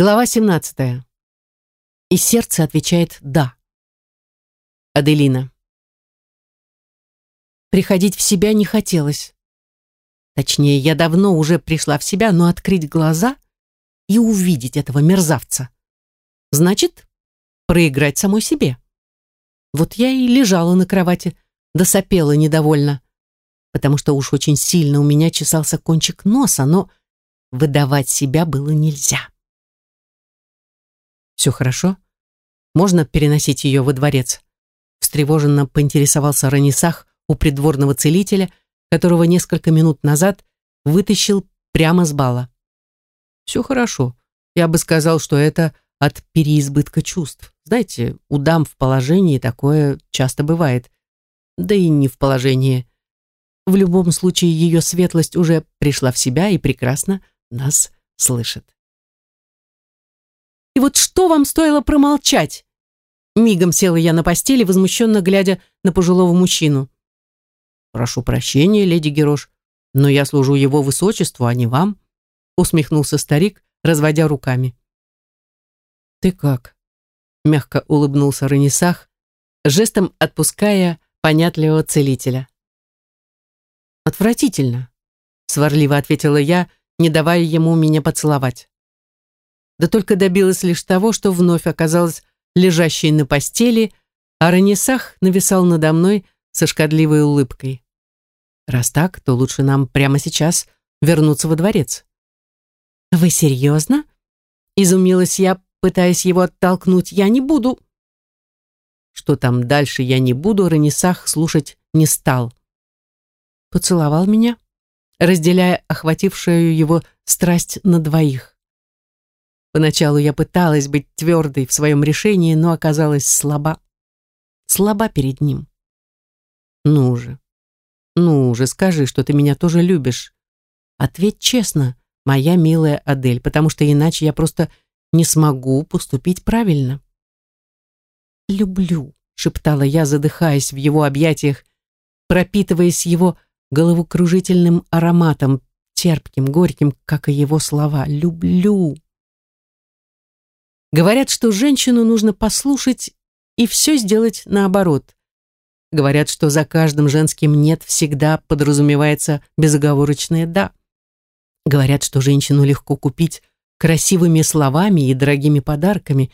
Глава 17. И сердце отвечает «да». Аделина. Приходить в себя не хотелось. Точнее, я давно уже пришла в себя, но открыть глаза и увидеть этого мерзавца. Значит, проиграть самой себе. Вот я и лежала на кровати, досопела недовольно, потому что уж очень сильно у меня чесался кончик носа, но выдавать себя было нельзя. «Все хорошо? Можно переносить ее во дворец?» Встревоженно поинтересовался Ранисах у придворного целителя, которого несколько минут назад вытащил прямо с бала. «Все хорошо. Я бы сказал, что это от переизбытка чувств. Знаете, у дам в положении такое часто бывает. Да и не в положении. В любом случае, ее светлость уже пришла в себя и прекрасно нас слышит. И вот что вам стоило промолчать? Мигом села я на постели, возмущенно глядя на пожилого мужчину. «Прошу прощения, леди Герош, но я служу его высочеству, а не вам», усмехнулся старик, разводя руками. «Ты как?» мягко улыбнулся Ранисах, жестом отпуская понятливого целителя. «Отвратительно», сварливо ответила я, не давая ему меня поцеловать да только добилась лишь того, что вновь оказалась лежащей на постели, а Ранисах нависал надо мной со шкодливой улыбкой. Раз так, то лучше нам прямо сейчас вернуться во дворец. «Вы серьезно?» — изумилась я, пытаясь его оттолкнуть. «Я не буду». Что там дальше я не буду, Ранисах слушать не стал. Поцеловал меня, разделяя охватившую его страсть на двоих. Поначалу я пыталась быть твердой в своем решении, но оказалась слаба. Слаба перед ним. Ну же, ну же, скажи, что ты меня тоже любишь. Ответь честно, моя милая Адель, потому что иначе я просто не смогу поступить правильно. «Люблю», — шептала я, задыхаясь в его объятиях, пропитываясь его головокружительным ароматом, терпким, горьким, как и его слова. «Люблю». Говорят, что женщину нужно послушать и все сделать наоборот. Говорят, что за каждым женским «нет» всегда подразумевается безоговорочное «да». Говорят, что женщину легко купить красивыми словами и дорогими подарками.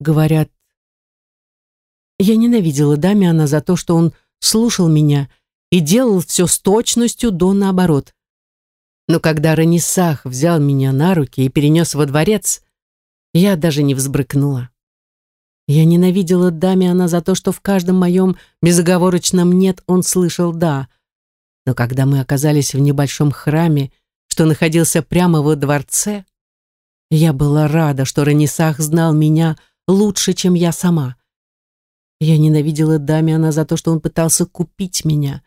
Говорят... Я ненавидела Дамиана за то, что он слушал меня и делал все с точностью до наоборот. Но когда Ранисах взял меня на руки и перенес во дворец, я даже не взбрыкнула. Я ненавидела Дамиана за то, что в каждом моем безоговорочном «нет» он слышал «да». Но когда мы оказались в небольшом храме, что находился прямо во дворце, я была рада, что Ранисах знал меня лучше, чем я сама. Я ненавидела Дамиана за то, что он пытался купить меня,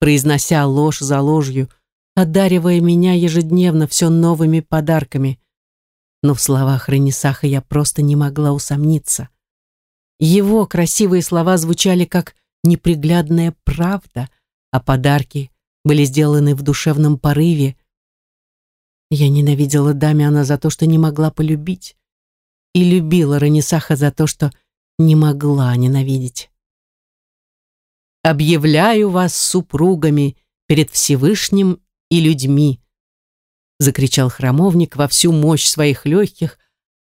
произнося ложь за ложью, одаривая меня ежедневно все новыми подарками но в словах Ренесаха я просто не могла усомниться. Его красивые слова звучали как неприглядная правда, а подарки были сделаны в душевном порыве. Я ненавидела Дамиана за то, что не могла полюбить, и любила Ренесаха за то, что не могла ненавидеть. «Объявляю вас супругами перед Всевышним и людьми», закричал храмовник во всю мощь своих легких,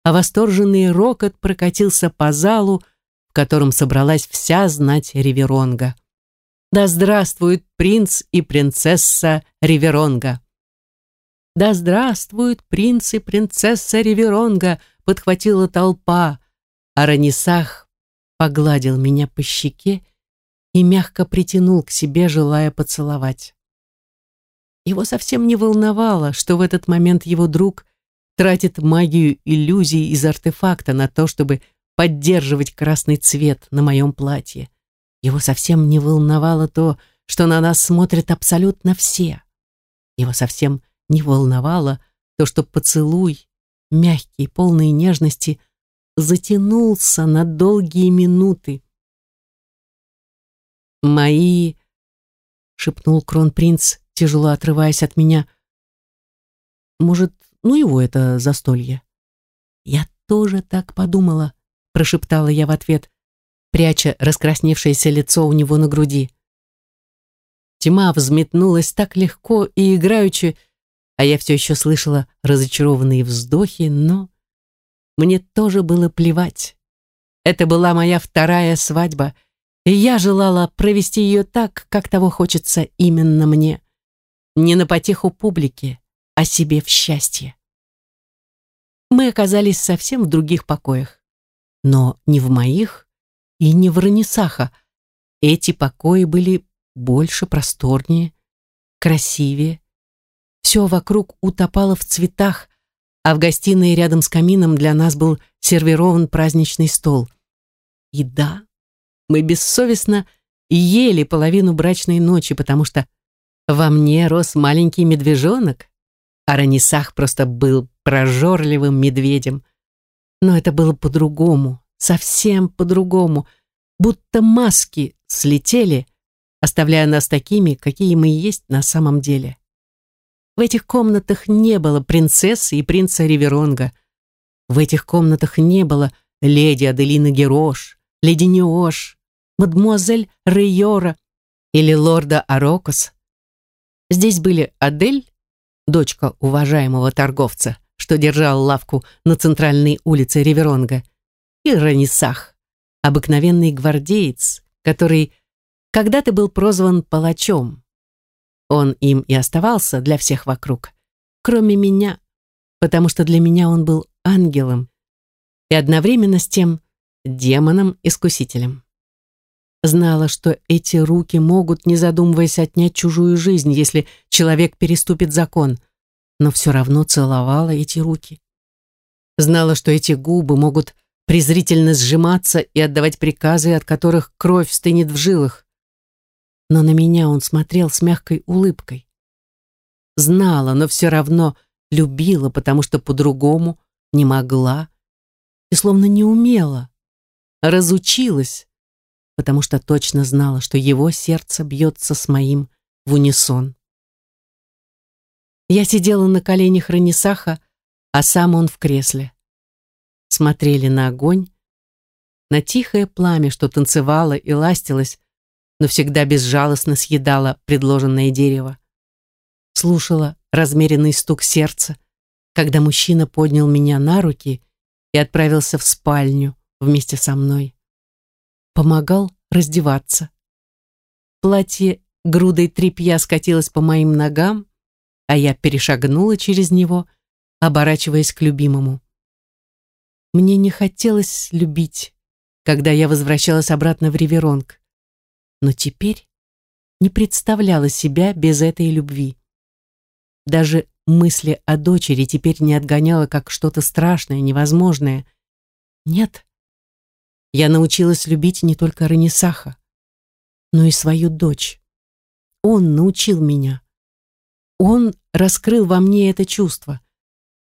а восторженный рокот прокатился по залу, в котором собралась вся знать Риверонга. Да здравствует принц и принцесса Риверонга! Да здравствует принц и принцесса Риверонга! подхватила толпа, а Ранисах погладил меня по щеке и мягко притянул к себе, желая поцеловать. Его совсем не волновало, что в этот момент его друг тратит магию иллюзий из артефакта на то, чтобы поддерживать красный цвет на моем платье. Его совсем не волновало то, что на нас смотрят абсолютно все. Его совсем не волновало то, что поцелуй, мягкий, полный нежности, затянулся на долгие минуты. «Мои...» — шепнул кронпринц, тяжело отрываясь от меня. Может, ну его это застолье. Я тоже так подумала, прошептала я в ответ, пряча раскрасневшееся лицо у него на груди. Тьма взметнулась так легко и играючи, а я все еще слышала разочарованные вздохи, но мне тоже было плевать. Это была моя вторая свадьба, и я желала провести ее так, как того хочется именно мне. Не на потеху публике, а себе в счастье. Мы оказались совсем в других покоях. Но не в моих и не в Ранисаха. Эти покои были больше, просторнее, красивее. Все вокруг утопало в цветах, а в гостиной рядом с камином для нас был сервирован праздничный стол. И да, мы бессовестно ели половину брачной ночи, потому что во мне рос маленький медвежонок, а Ранисах просто был прожорливым медведем. Но это было по-другому, совсем по-другому, будто маски слетели, оставляя нас такими, какие мы есть на самом деле. В этих комнатах не было принцессы и принца Риверонга. В этих комнатах не было леди Аделины Герош, леди Неош, мадмуазель Рейора или лорда Арокос. Здесь были Адель, дочка уважаемого торговца, что держал лавку на центральной улице Риверонга, и Ранисах, обыкновенный гвардеец, который когда-то был прозван палачом. Он им и оставался для всех вокруг, кроме меня, потому что для меня он был ангелом и одновременно с тем демоном-искусителем. Знала, что эти руки могут, не задумываясь, отнять чужую жизнь, если человек переступит закон, но все равно целовала эти руки. Знала, что эти губы могут презрительно сжиматься и отдавать приказы, от которых кровь стынет в жилах но на меня он смотрел с мягкой улыбкой. Знала, но все равно любила, потому что по-другому не могла и словно не умела. Разучилась, потому что точно знала, что его сердце бьется с моим в унисон. Я сидела на коленях Ранисаха, а сам он в кресле. Смотрели на огонь, на тихое пламя, что танцевало и ластилось, но всегда безжалостно съедала предложенное дерево. Слушала размеренный стук сердца, когда мужчина поднял меня на руки и отправился в спальню вместе со мной. Помогал раздеваться. Платье грудой тряпья скатилось по моим ногам, а я перешагнула через него, оборачиваясь к любимому. Мне не хотелось любить, когда я возвращалась обратно в Риверонг но теперь не представляла себя без этой любви. Даже мысли о дочери теперь не отгоняла как что-то страшное, невозможное. Нет, я научилась любить не только Ранисаха, но и свою дочь. Он научил меня. Он раскрыл во мне это чувство,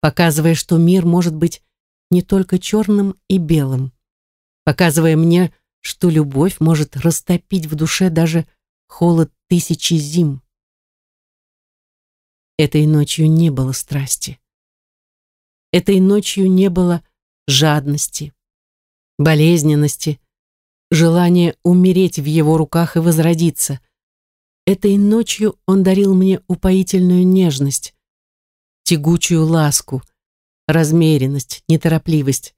показывая, что мир может быть не только черным и белым, показывая мне, что любовь может растопить в душе даже холод тысячи зим. Этой ночью не было страсти. Этой ночью не было жадности, болезненности, желания умереть в его руках и возродиться. Этой ночью он дарил мне упоительную нежность, тягучую ласку, размеренность, неторопливость,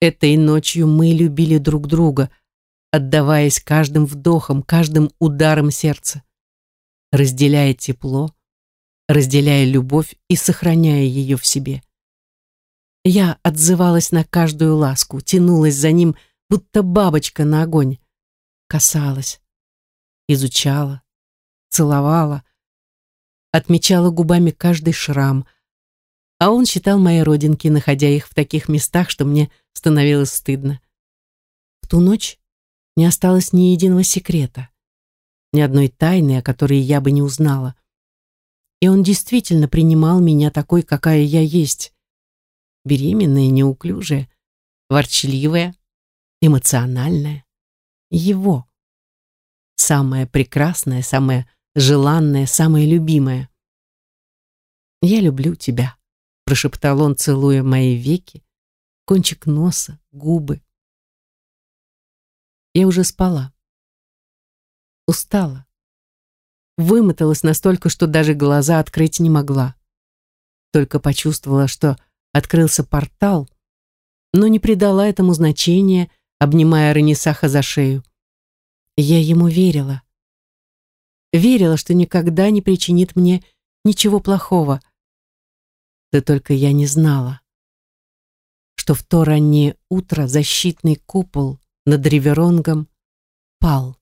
Этой ночью мы любили друг друга, отдаваясь каждым вдохом, каждым ударом сердца, разделяя тепло, разделяя любовь и сохраняя ее в себе. Я отзывалась на каждую ласку, тянулась за ним, будто бабочка на огонь, касалась, изучала, целовала, отмечала губами каждый шрам, а он считал мои родинки, находя их в таких местах, что мне становилось стыдно. В ту ночь не осталось ни единого секрета, ни одной тайны, о которой я бы не узнала. И он действительно принимал меня такой, какая я есть. Беременная, неуклюжая, ворчливая, эмоциональная. Его. Самое прекрасное, самое желанное, самое любимое. «Я люблю тебя», прошептал он, целуя мои веки, кончик носа, губы. Я уже спала. Устала. Вымоталась настолько, что даже глаза открыть не могла. Только почувствовала, что открылся портал, но не придала этому значения, обнимая Ранисаха за шею. Я ему верила. Верила, что никогда не причинит мне ничего плохого. Да только я не знала, что в то раннее утро защитный купол над Риверонгом пал.